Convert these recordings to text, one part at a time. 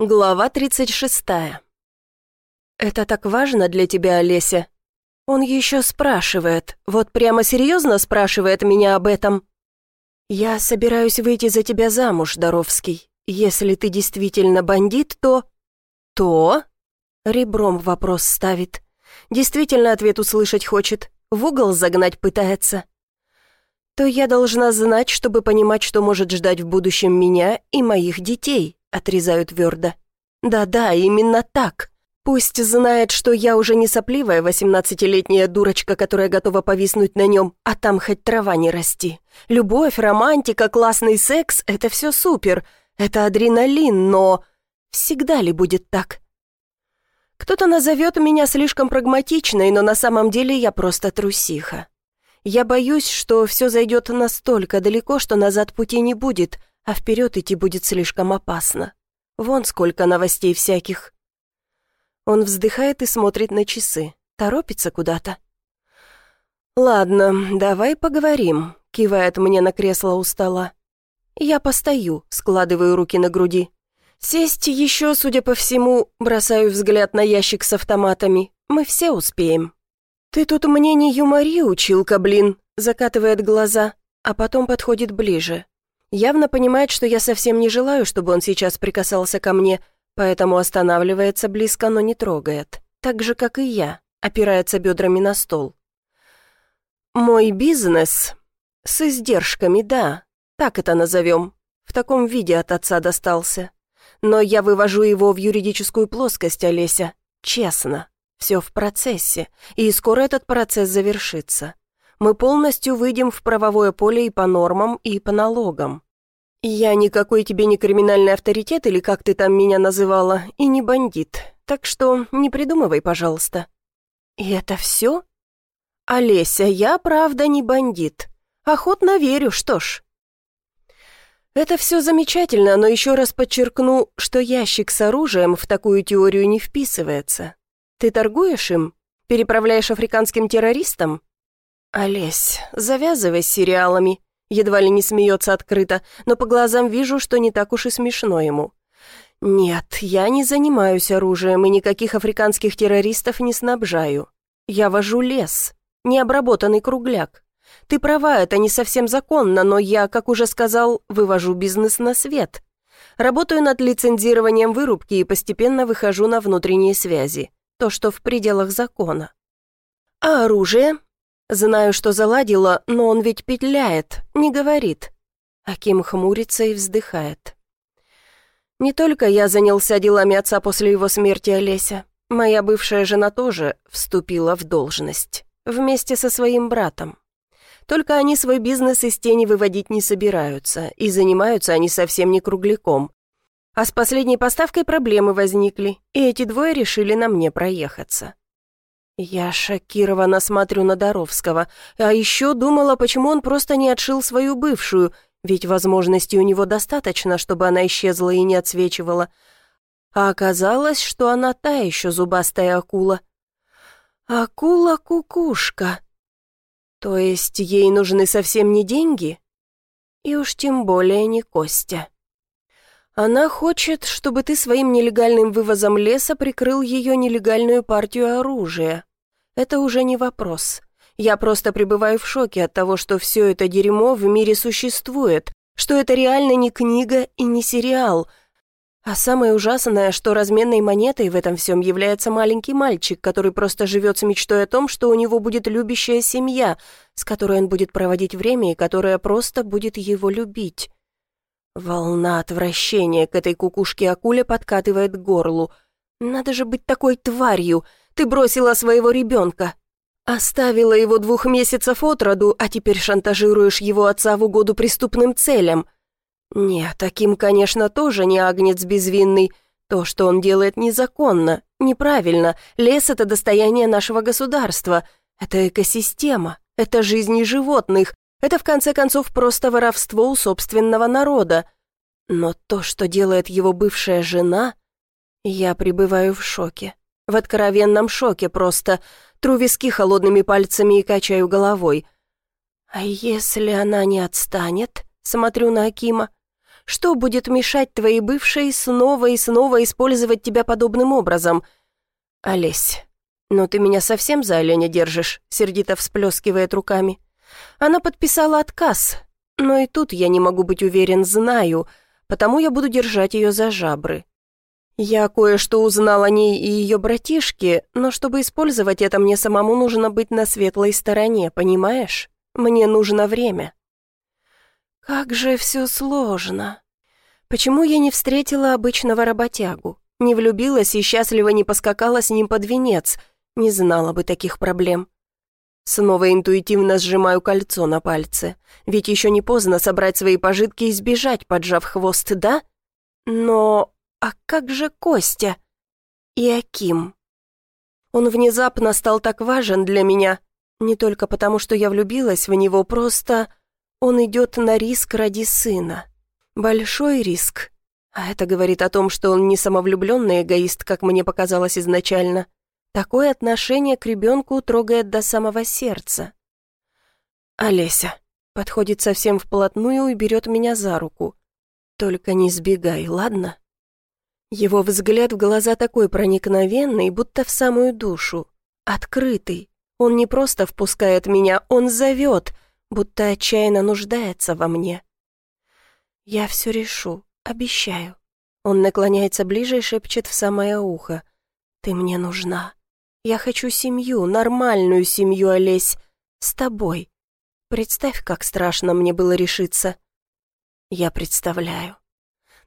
Глава 36. «Это так важно для тебя, Олеся?» Он еще спрашивает, вот прямо серьезно спрашивает меня об этом. «Я собираюсь выйти за тебя замуж, Доровский. Если ты действительно бандит, то...» «То?» Ребром вопрос ставит. Действительно ответ услышать хочет, в угол загнать пытается. «То я должна знать, чтобы понимать, что может ждать в будущем меня и моих детей». Отрезаю твердо. Да-да, именно так. Пусть знает, что я уже не сопливая восемнадцатилетняя дурочка, которая готова повиснуть на нем, а там хоть трава не расти. Любовь, романтика, классный секс — это все супер. Это адреналин, но... Всегда ли будет так? Кто-то назовет меня слишком прагматичной, но на самом деле я просто трусиха. Я боюсь, что все зайдет настолько далеко, что назад пути не будет, а вперед идти будет слишком опасно. Вон сколько новостей всяких. Он вздыхает и смотрит на часы, торопится куда-то. «Ладно, давай поговорим», — кивает мне на кресло у стола. Я постою, складываю руки на груди. Сесть еще, судя по всему, бросаю взгляд на ящик с автоматами. Мы все успеем. «Ты тут мне не юмори, училка, блин», — закатывает глаза, а потом подходит ближе, Явно понимает, что я совсем не желаю, чтобы он сейчас прикасался ко мне, поэтому останавливается близко, но не трогает. Так же, как и я, опирается бедрами на стол. «Мой бизнес с издержками, да, так это назовем. В таком виде от отца достался. Но я вывожу его в юридическую плоскость, Олеся. Честно. Все в процессе, и скоро этот процесс завершится мы полностью выйдем в правовое поле и по нормам, и по налогам. Я никакой тебе не криминальный авторитет, или как ты там меня называла, и не бандит, так что не придумывай, пожалуйста». «И это все?» «Олеся, я правда не бандит. Охотно верю, что ж». Это все замечательно, но еще раз подчеркну, что ящик с оружием в такую теорию не вписывается. Ты торгуешь им? Переправляешь африканским террористам? «Олесь, завязывай с сериалами», едва ли не смеется открыто, но по глазам вижу, что не так уж и смешно ему. «Нет, я не занимаюсь оружием и никаких африканских террористов не снабжаю. Я вожу лес, необработанный кругляк. Ты права, это не совсем законно, но я, как уже сказал, вывожу бизнес на свет. Работаю над лицензированием вырубки и постепенно выхожу на внутренние связи, то, что в пределах закона. А оружие? Знаю, что заладила, но он ведь петляет, не говорит. Аким хмурится и вздыхает. Не только я занялся делами отца после его смерти, Олеся. Моя бывшая жена тоже вступила в должность. Вместе со своим братом. Только они свой бизнес из тени выводить не собираются, и занимаются они совсем не кругляком. А с последней поставкой проблемы возникли, и эти двое решили на мне проехаться. Я шокированно смотрю на Доровского, а еще думала, почему он просто не отшил свою бывшую, ведь возможностей у него достаточно, чтобы она исчезла и не отсвечивала. А оказалось, что она та еще зубастая акула. Акула-кукушка. То есть ей нужны совсем не деньги? И уж тем более не Костя. Она хочет, чтобы ты своим нелегальным вывозом леса прикрыл ее нелегальную партию оружия. Это уже не вопрос. Я просто пребываю в шоке от того, что все это дерьмо в мире существует, что это реально не книга и не сериал. А самое ужасное, что разменной монетой в этом всем является маленький мальчик, который просто живет с мечтой о том, что у него будет любящая семья, с которой он будет проводить время и которая просто будет его любить. Волна отвращения к этой кукушке-акуле подкатывает к горлу. Надо же быть такой тварью — ты бросила своего ребенка. Оставила его двух месяцев от роду, а теперь шантажируешь его отца в угоду преступным целям. Нет, таким, конечно, тоже не агнец безвинный. То, что он делает незаконно, неправильно. Лес — это достояние нашего государства. Это экосистема. Это жизни животных. Это, в конце концов, просто воровство у собственного народа. Но то, что делает его бывшая жена, я пребываю в шоке. В откровенном шоке просто. Тру виски холодными пальцами и качаю головой. «А если она не отстанет?» Смотрю на Акима. Что будет мешать твоей бывшей снова и снова использовать тебя подобным образом? Олесь, ну ты меня совсем за оленя держишь, сердито всплескивает руками. Она подписала отказ, но и тут я не могу быть уверен, знаю, потому я буду держать ее за жабры. Я кое-что узнал о ней и ее братишке, но чтобы использовать это, мне самому нужно быть на светлой стороне, понимаешь? Мне нужно время. Как же все сложно. Почему я не встретила обычного работягу? Не влюбилась и счастливо не поскакала с ним под венец? Не знала бы таких проблем. Снова интуитивно сжимаю кольцо на пальце. Ведь еще не поздно собрать свои пожитки и сбежать, поджав хвост, да? Но... А как же Костя? И Аким? Он внезапно стал так важен для меня. Не только потому, что я влюбилась в него, просто... Он идет на риск ради сына. Большой риск. А это говорит о том, что он не самовлюбленный эгоист, как мне показалось изначально. Такое отношение к ребенку трогает до самого сердца. Олеся подходит совсем вплотную и берет меня за руку. Только не сбегай, ладно? Его взгляд в глаза такой проникновенный, будто в самую душу. Открытый. Он не просто впускает меня, он зовет, будто отчаянно нуждается во мне. Я все решу, обещаю. Он наклоняется ближе и шепчет в самое ухо. «Ты мне нужна. Я хочу семью, нормальную семью, Олесь, с тобой. Представь, как страшно мне было решиться. Я представляю.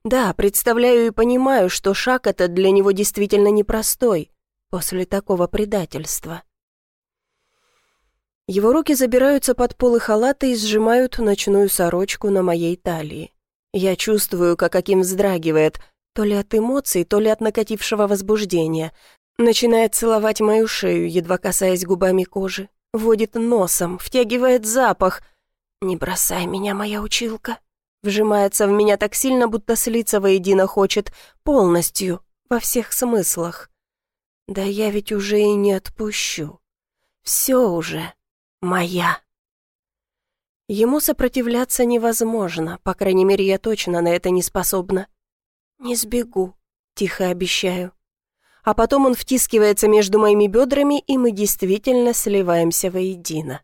Да, представляю и понимаю, что шаг этот для него действительно непростой после такого предательства. Его руки забираются под полы халата и сжимают ночную сорочку на моей талии. Я чувствую, как Аким вздрагивает, то ли от эмоций, то ли от накатившего возбуждения, Начинает целовать мою шею, едва касаясь губами кожи. Водит носом, втягивает запах. «Не бросай меня, моя училка!» Вжимается в меня так сильно, будто слиться воедино хочет. Полностью, во всех смыслах. Да я ведь уже и не отпущу. Все уже моя. Ему сопротивляться невозможно, по крайней мере, я точно на это не способна. «Не сбегу», — тихо обещаю а потом он втискивается между моими бедрами, и мы действительно сливаемся воедино.